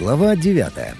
Глава девятая.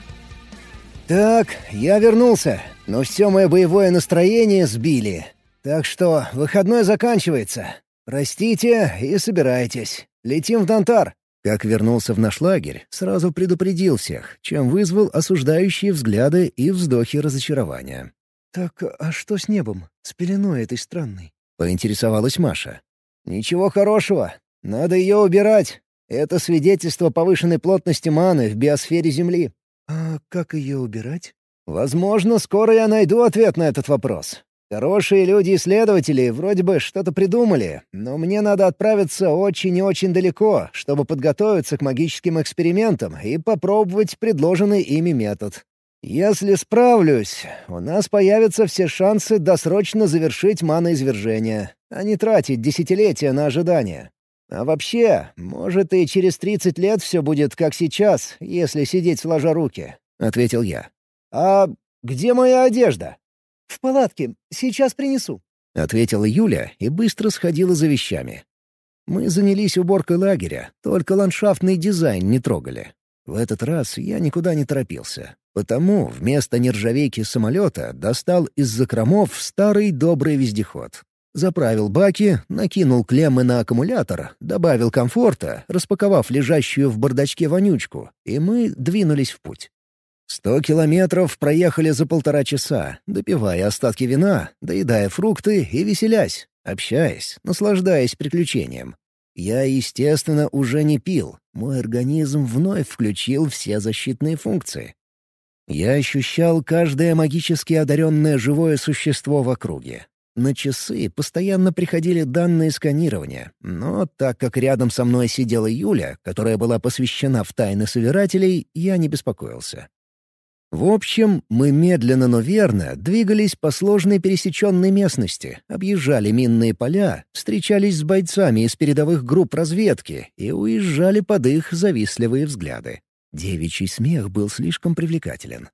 «Так, я вернулся, но все мое боевое настроение сбили. Так что выходной заканчивается. Простите и собирайтесь. Летим в Донтар». Как вернулся в наш лагерь, сразу предупредил всех, чем вызвал осуждающие взгляды и вздохи разочарования. «Так а что с небом? С пеленой этой странной?» — поинтересовалась Маша. «Ничего хорошего. Надо ее убирать. Это свидетельство повышенной плотности маны в биосфере Земли». «А как ее убирать?» «Возможно, скоро я найду ответ на этот вопрос. Хорошие люди-исследователи вроде бы что-то придумали, но мне надо отправиться очень и очень далеко, чтобы подготовиться к магическим экспериментам и попробовать предложенный ими метод. Если справлюсь, у нас появятся все шансы досрочно завершить маноизвержение, а не тратить десятилетия на ожидание. А вообще, может, и через 30 лет все будет как сейчас, если сидеть сложа руки», — ответил я. «А где моя одежда?» «В палатке. Сейчас принесу», — ответила Юля и быстро сходила за вещами. Мы занялись уборкой лагеря, только ландшафтный дизайн не трогали. В этот раз я никуда не торопился. Потому вместо нержавейки самолета достал из закромов старый добрый вездеход. Заправил баки, накинул клеммы на аккумулятор, добавил комфорта, распаковав лежащую в бардачке вонючку, и мы двинулись в путь. Сто километров проехали за полтора часа, допивая остатки вина, доедая фрукты и веселясь, общаясь, наслаждаясь приключением. Я, естественно, уже не пил. Мой организм вновь включил все защитные функции. Я ощущал каждое магически одаренное живое существо в округе. На часы постоянно приходили данные сканирования, но так как рядом со мной сидела Юля, которая была посвящена в тайны собирателей, я не беспокоился. В общем, мы медленно, но верно двигались по сложной пересеченной местности, объезжали минные поля, встречались с бойцами из передовых групп разведки и уезжали под их завистливые взгляды. Девичий смех был слишком привлекателен.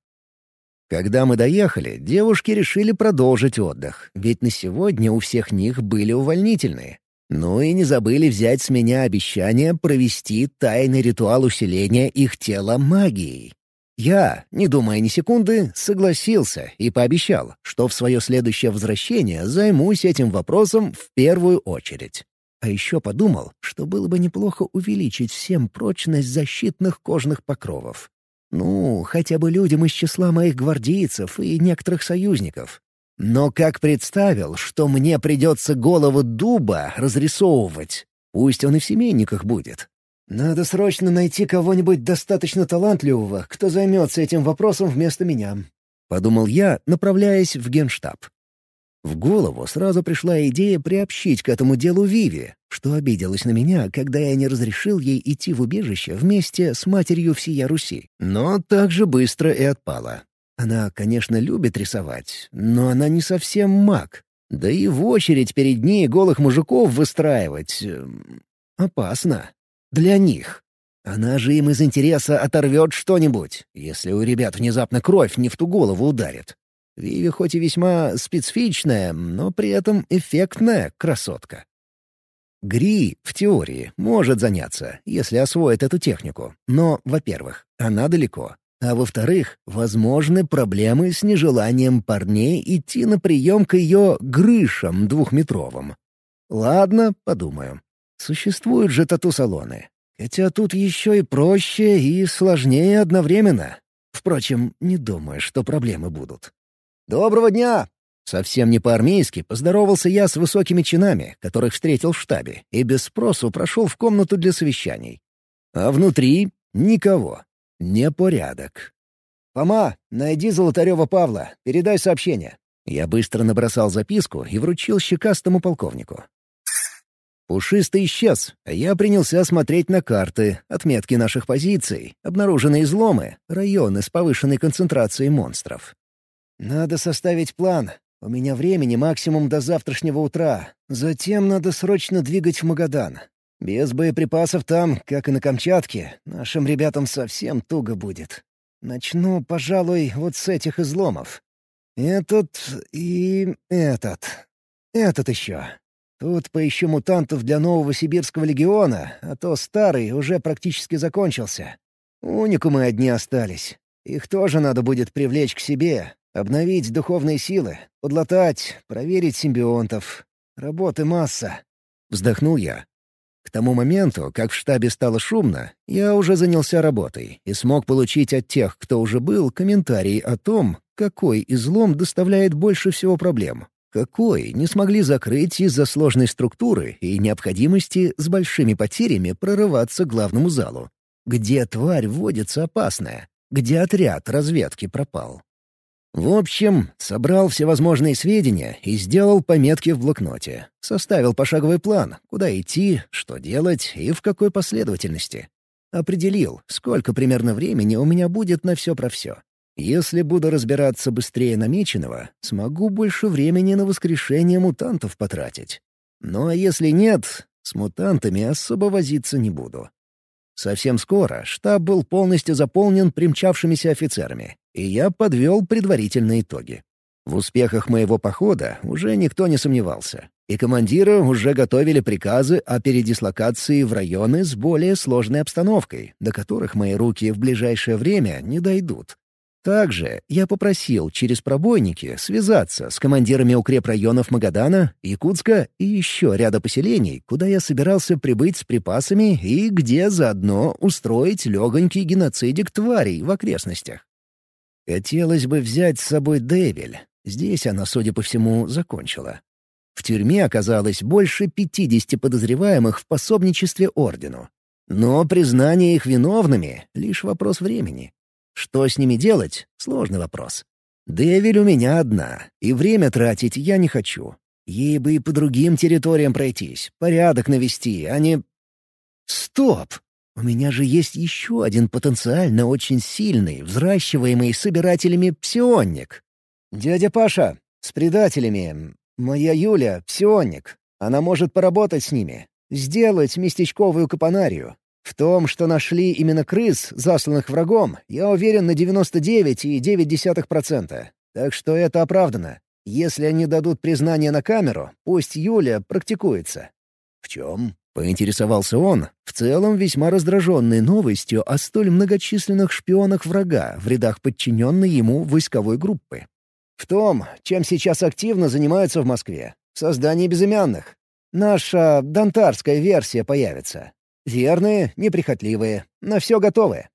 Когда мы доехали, девушки решили продолжить отдых, ведь на сегодня у всех них были увольнительные. Ну и не забыли взять с меня обещание провести тайный ритуал усиления их тела магией. Я, не думая ни секунды, согласился и пообещал, что в свое следующее возвращение займусь этим вопросом в первую очередь. А еще подумал, что было бы неплохо увеличить всем прочность защитных кожных покровов. Ну, хотя бы людям из числа моих гвардейцев и некоторых союзников. Но как представил, что мне придется голову дуба разрисовывать, пусть он и в семейниках будет, надо срочно найти кого-нибудь достаточно талантливого, кто займется этим вопросом вместо меня», — подумал я, направляясь в генштаб. В голову сразу пришла идея приобщить к этому делу Виви, что обиделась на меня, когда я не разрешил ей идти в убежище вместе с матерью всея Руси. Но так же быстро и отпала. Она, конечно, любит рисовать, но она не совсем маг. Да и в очередь перед ней голых мужиков выстраивать... Э, опасно. Для них. Она же им из интереса оторвет что-нибудь, если у ребят внезапно кровь не в ту голову ударит. Виви хоть и весьма специфичная, но при этом эффектная красотка. Гри, в теории, может заняться, если освоит эту технику. Но, во-первых, она далеко. А во-вторых, возможны проблемы с нежеланием парней идти на прием к ее грышам двухметровым. Ладно, подумаю. Существуют же тату-салоны. Хотя тут еще и проще, и сложнее одновременно. Впрочем, не думаю, что проблемы будут. «Доброго дня!» Совсем не по-армейски поздоровался я с высокими чинами, которых встретил в штабе, и без спросу прошел в комнату для совещаний. А внутри — никого. Непорядок. «Фома, найди Золотарева Павла, передай сообщение». Я быстро набросал записку и вручил щекастому полковнику. Пушистый исчез, а я принялся смотреть на карты, отметки наших позиций, обнаруженные изломы, районы с повышенной концентрацией монстров. «Надо составить план. У меня времени максимум до завтрашнего утра. Затем надо срочно двигать в Магадан. Без боеприпасов там, как и на Камчатке, нашим ребятам совсем туго будет. Начну, пожалуй, вот с этих изломов. Этот и этот. Этот еще. Тут поищу мутантов для нового сибирского легиона, а то старый уже практически закончился. Уникумы одни остались. Их тоже надо будет привлечь к себе, обновить духовные силы, подлатать, проверить симбионтов. Работы масса. Вздохнул я. К тому моменту, как в штабе стало шумно, я уже занялся работой и смог получить от тех, кто уже был, комментарии о том, какой излом доставляет больше всего проблем. Какой не смогли закрыть из-за сложной структуры и необходимости с большими потерями прорываться к главному залу. Где тварь водится опасная, где отряд разведки пропал. В общем, собрал всевозможные сведения и сделал пометки в блокноте. Составил пошаговый план, куда идти, что делать и в какой последовательности. Определил, сколько примерно времени у меня будет на все про все. Если буду разбираться быстрее намеченного, смогу больше времени на воскрешение мутантов потратить. Ну а если нет, с мутантами особо возиться не буду. Совсем скоро штаб был полностью заполнен примчавшимися офицерами, и я подвел предварительные итоги. В успехах моего похода уже никто не сомневался, и командиры уже готовили приказы о передислокации в районы с более сложной обстановкой, до которых мои руки в ближайшее время не дойдут. Также я попросил через пробойники связаться с командирами укрепрайонов Магадана, Якутска и еще ряда поселений, куда я собирался прибыть с припасами и где заодно устроить легонький геноцидик тварей в окрестностях. Хотелось бы взять с собой Девиль. Здесь она, судя по всему, закончила. В тюрьме оказалось больше 50 подозреваемых в пособничестве Ордену. Но признание их виновными — лишь вопрос времени. Что с ними делать — сложный вопрос. Девиль у меня одна, и время тратить я не хочу. Ей бы и по другим территориям пройтись, порядок навести, а не... Стоп! У меня же есть еще один потенциально очень сильный, взращиваемый собирателями псионник. Дядя Паша, с предателями. Моя Юля — псионник. Она может поработать с ними. Сделать местечковую капонарию. В том, что нашли именно крыс, засланных врагом, я уверен на 99,9%. Так что это оправдано. Если они дадут признание на камеру, пусть Юля практикуется. «В чем?» — поинтересовался он, в целом весьма раздраженный новостью о столь многочисленных шпионах врага в рядах подчиненной ему войсковой группы. «В том, чем сейчас активно занимаются в Москве. В создании безымянных. Наша донтарская версия появится. Верные, неприхотливые, на все готовы.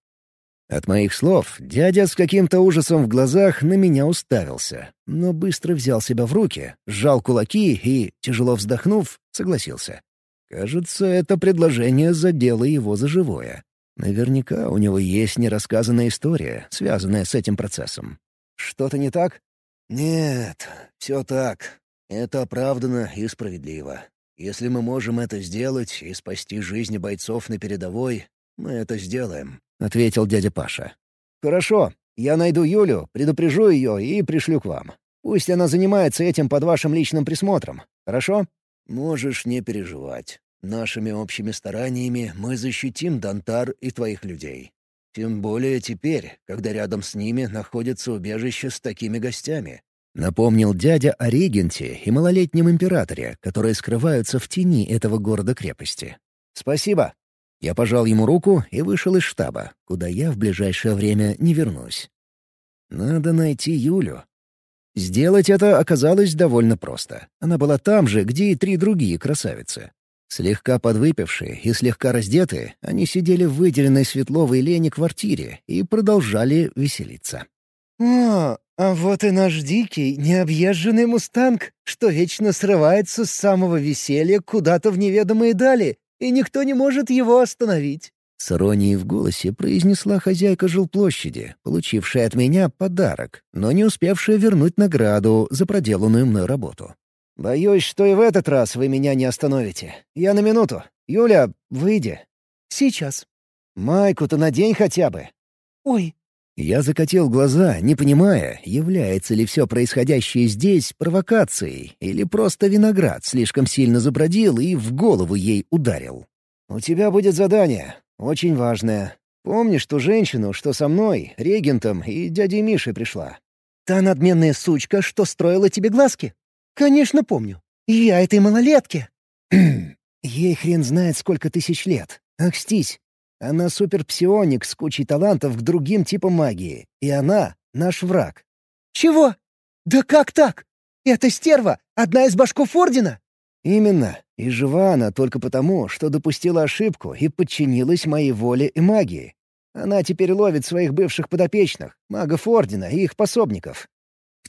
От моих слов дядя с каким-то ужасом в глазах на меня уставился, но быстро взял себя в руки, сжал кулаки и, тяжело вздохнув, согласился. Кажется, это предложение задело его за живое. Наверняка у него есть нерассказанная история, связанная с этим процессом. Что-то не так? Нет, все так. Это оправдано и справедливо. Если мы можем это сделать и спасти жизни бойцов на передовой, мы это сделаем», — ответил дядя Паша. «Хорошо. Я найду Юлю, предупрежу ее и пришлю к вам. Пусть она занимается этим под вашим личным присмотром. Хорошо?» «Можешь не переживать. Нашими общими стараниями мы защитим Дантар и твоих людей. Тем более теперь, когда рядом с ними находится убежище с такими гостями. Напомнил дядя о регенте и малолетнем императоре, которые скрываются в тени этого города-крепости. «Спасибо». Я пожал ему руку и вышел из штаба, куда я в ближайшее время не вернусь. Надо найти Юлю. Сделать это оказалось довольно просто. Она была там же, где и три другие красавицы. Слегка подвыпившие и слегка раздетые, они сидели в выделенной Светловой Лене квартире и продолжали веселиться. «О, а вот и наш дикий, необъезженный мустанг, что вечно срывается с самого веселья куда-то в неведомые дали, и никто не может его остановить». С иронией в голосе произнесла хозяйка жилплощади, получившая от меня подарок, но не успевшая вернуть награду за проделанную мной работу. «Боюсь, что и в этот раз вы меня не остановите. Я на минуту. Юля, выйди». «Сейчас». «Майку-то надень хотя бы». «Ой, я закатил глаза, не понимая, является ли все происходящее здесь провокацией или просто виноград слишком сильно забродил и в голову ей ударил. «У тебя будет задание, очень важное. Помнишь ту женщину, что со мной, регентом и дядей Мишей пришла?» «Та надменная сучка, что строила тебе глазки?» «Конечно помню. Я этой малолетке». «Ей хрен знает, сколько тысяч лет. Акстись. Она суперпсионик с кучей талантов к другим типам магии, и она — наш враг». «Чего? Да как так? Эта стерва — одна из башков Ордена?» «Именно. И жива она только потому, что допустила ошибку и подчинилась моей воле и магии. Она теперь ловит своих бывших подопечных, магов Ордена и их пособников.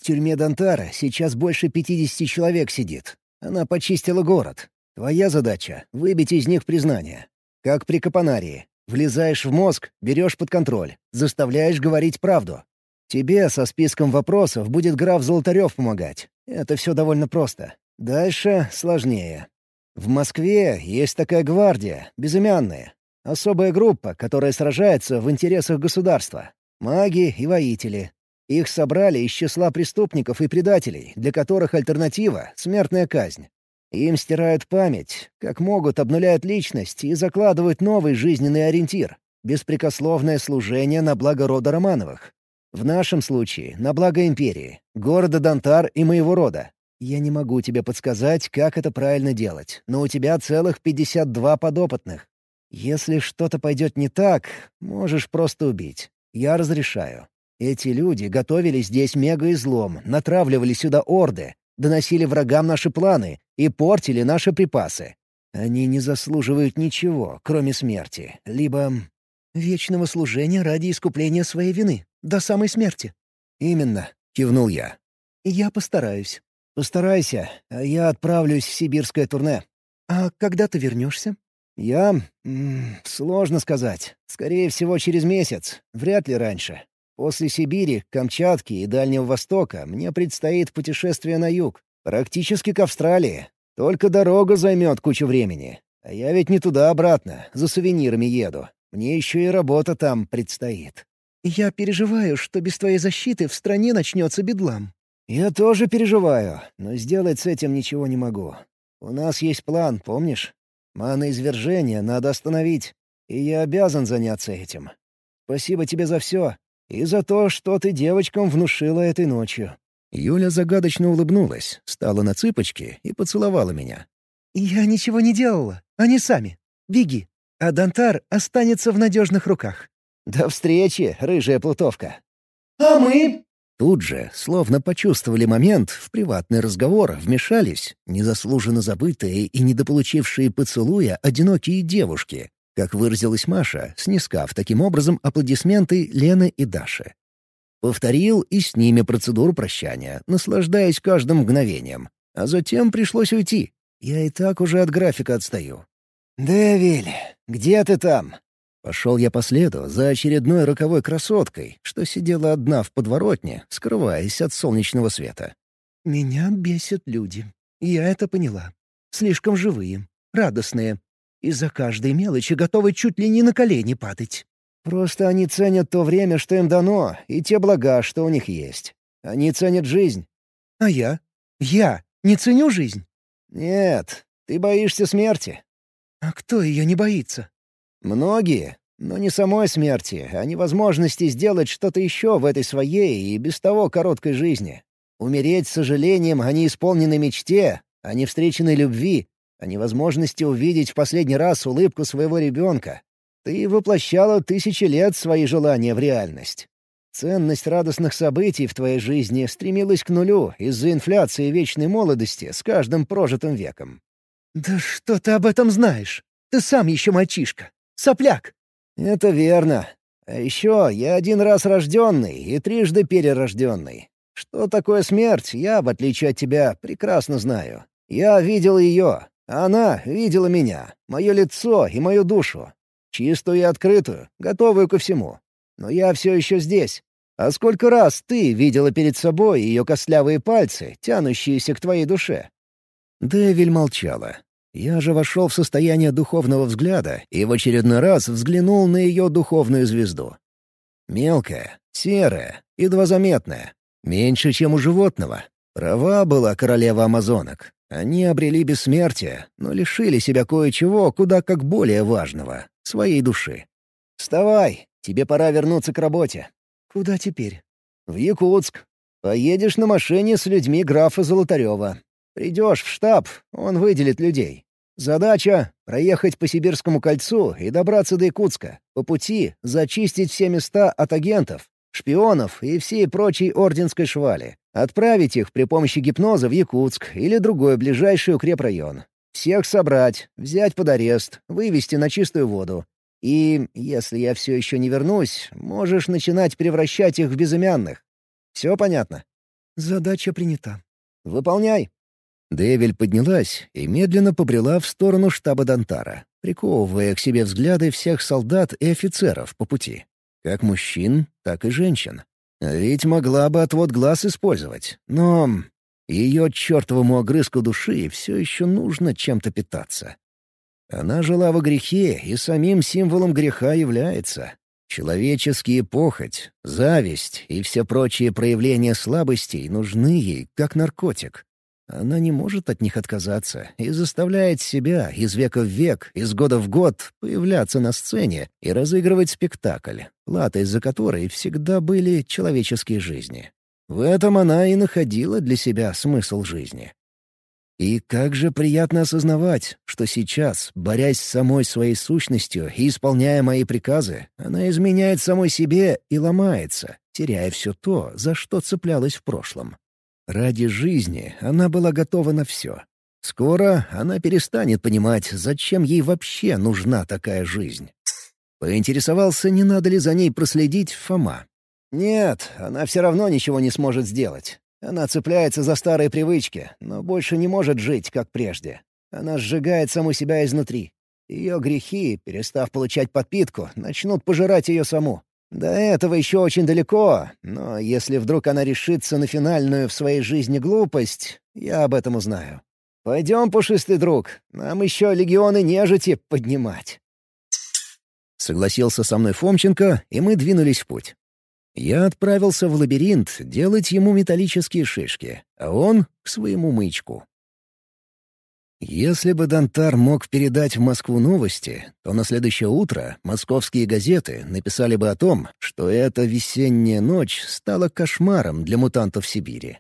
В тюрьме Дантара сейчас больше 50 человек сидит. Она почистила город. Твоя задача — выбить из них признание. Как при Капонарии. Влезаешь в мозг, берешь под контроль, заставляешь говорить правду. Тебе со списком вопросов будет граф Золотарев помогать. Это все довольно просто. Дальше сложнее. В Москве есть такая гвардия, безымянная. Особая группа, которая сражается в интересах государства. Маги и воители. Их собрали из числа преступников и предателей, для которых альтернатива — смертная казнь. Им стирают память, как могут обнуляют личность и закладывают новый жизненный ориентир — беспрекословное служение на благо рода Романовых. В нашем случае — на благо империи, города Дантар и моего рода. Я не могу тебе подсказать, как это правильно делать, но у тебя целых 52 подопытных. Если что-то пойдет не так, можешь просто убить. Я разрешаю. Эти люди готовили здесь мегаизлом, натравливали сюда орды, доносили врагам наши планы и портили наши припасы. Они не заслуживают ничего, кроме смерти, либо... Вечного служения ради искупления своей вины, до самой смерти. «Именно», — кивнул я. «Я постараюсь». «Постарайся, а я отправлюсь в сибирское турне». «А когда ты вернешься?» «Я... сложно сказать. Скорее всего, через месяц. Вряд ли раньше. После Сибири, Камчатки и Дальнего Востока мне предстоит путешествие на юг, практически к Австралии. Только дорога займет кучу времени. А я ведь не туда-обратно, за сувенирами еду. Мне еще и работа там предстоит». «Я переживаю, что без твоей защиты в стране начнется бедлам». «Я тоже переживаю, но сделать с этим ничего не могу. У нас есть план, помнишь? Маноизвержение надо остановить, и я обязан заняться этим. Спасибо тебе за все и за то, что ты девочкам внушила этой ночью». Юля загадочно улыбнулась, встала на цыпочки и поцеловала меня. «Я ничего не делала. Они сами. Беги. А Дантар останется в надежных руках». «До встречи, рыжая плутовка». «А мы?» Тут же, словно почувствовали момент, в приватный разговор вмешались незаслуженно забытые и недополучившие поцелуя одинокие девушки, как выразилась Маша, снискав таким образом аплодисменты Лены и Даши. Повторил и с ними процедуру прощания, наслаждаясь каждым мгновением. А затем пришлось уйти. Я и так уже от графика отстаю. «Дэвиль, где ты там?» Пошел я по следу за очередной роковой красоткой, что сидела одна в подворотне, скрываясь от солнечного света. «Меня бесят люди. Я это поняла. Слишком живые, радостные. Из-за каждой мелочи готовы чуть ли не на колени падать». «Просто они ценят то время, что им дано, и те блага, что у них есть. Они ценят жизнь». «А я? Я не ценю жизнь?» «Нет, ты боишься смерти». «А кто ее не боится?» Многие, но не самой смерти, а невозможности сделать что-то еще в этой своей и без того короткой жизни. Умереть с сожалением о неисполненной мечте, о невстреченной любви, о невозможности увидеть в последний раз улыбку своего ребенка. Ты воплощала тысячи лет свои желания в реальность. Ценность радостных событий в твоей жизни стремилась к нулю из-за инфляции вечной молодости с каждым прожитым веком. «Да что ты об этом знаешь? Ты сам еще мальчишка. Сопляк!» «Это верно. А еще я один раз рожденный и трижды перерожденный. Что такое смерть, я, в отличие от тебя, прекрасно знаю. Я видел ее, она видела меня, мое лицо и мою душу. Чистую и открытую, готовую ко всему. Но я все еще здесь. А сколько раз ты видела перед собой ее костлявые пальцы, тянущиеся к твоей душе?» Дэвиль молчала, я же вошел в состояние духовного взгляда и в очередной раз взглянул на ее духовную звезду. Мелкая, серая, едва заметная, меньше, чем у животного. Права была королева амазонок. Они обрели бессмертие, но лишили себя кое-чего куда как более важного — своей души. «Вставай, тебе пора вернуться к работе». «Куда теперь?» «В Якутск. Поедешь на машине с людьми графа Золотарева. Придешь в штаб, он выделит людей. Задача — проехать по Сибирскому кольцу и добраться до Якутска. По пути — зачистить все места от агентов, шпионов и всей прочей орденской швали. Отправить их при помощи гипноза в Якутск или другой ближайший укрепрайон. Всех собрать, взять под арест, вывести на чистую воду. И, если я все еще не вернусь, можешь начинать превращать их в безымянных. Все понятно? Задача принята. Выполняй. Девель поднялась и медленно побрела в сторону штаба Дантара, приковывая к себе взгляды всех солдат и офицеров по пути. Как мужчин, так и женщин. Ведь могла бы отвод глаз использовать, но ее чертовому огрызку души все еще нужно чем-то питаться. Она жила во грехе и самим символом греха является. Человеческие похоть, зависть и все прочие проявления слабостей нужны ей, как наркотик. Она не может от них отказаться и заставляет себя из века в век, из года в год появляться на сцене и разыгрывать спектакль, платой за который всегда были человеческие жизни. В этом она и находила для себя смысл жизни. И как же приятно осознавать, что сейчас, борясь с самой своей сущностью и исполняя мои приказы, она изменяет самой себе и ломается, теряя все то, за что цеплялась в прошлом. Ради жизни она была готова на все. Скоро она перестанет понимать, зачем ей вообще нужна такая жизнь. Поинтересовался, не надо ли за ней проследить Фома. Нет, она все равно ничего не сможет сделать. Она цепляется за старые привычки, но больше не может жить, как прежде. Она сжигает саму себя изнутри. Ее грехи, перестав получать подпитку, начнут пожирать ее саму. До этого еще очень далеко, но если вдруг она решится на финальную в своей жизни глупость, я об этом узнаю. Пойдем, пушистый друг, нам еще легионы нежити поднимать. Согласился со мной Фомченко, и мы двинулись в путь. Я отправился в лабиринт делать ему металлические шишки, а он — к своему мычку. Если бы Дантар мог передать в Москву новости, то на следующее утро московские газеты написали бы о том, что эта весенняя ночь стала кошмаром для мутантов Сибири.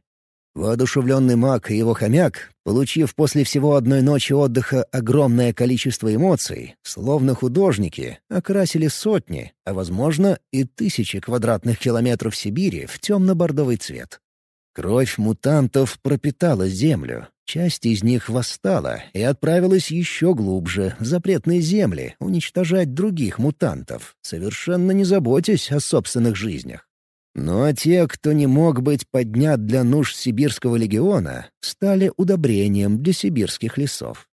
Воодушевленный маг и его хомяк, получив после всего одной ночи отдыха огромное количество эмоций, словно художники, окрасили сотни, а, возможно, и тысячи квадратных километров Сибири в темно-бордовый цвет. Кровь мутантов пропитала землю, часть из них восстала и отправилась еще глубже, в запретные земли, уничтожать других мутантов, совершенно не заботясь о собственных жизнях. Ну а те, кто не мог быть поднят для нужд сибирского легиона, стали удобрением для сибирских лесов.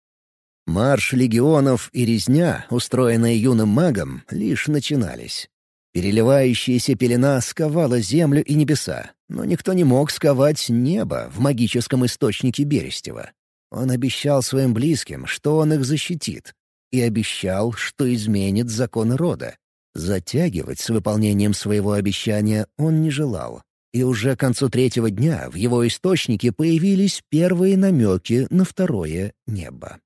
Марш легионов и резня, устроенная юным магом, лишь начинались. Переливающаяся пелена сковала землю и небеса, но никто не мог сковать небо в магическом источнике Берестева. Он обещал своим близким, что он их защитит, и обещал, что изменит законы рода. Затягивать с выполнением своего обещания он не желал. И уже к концу третьего дня в его источнике появились первые намеки на второе небо.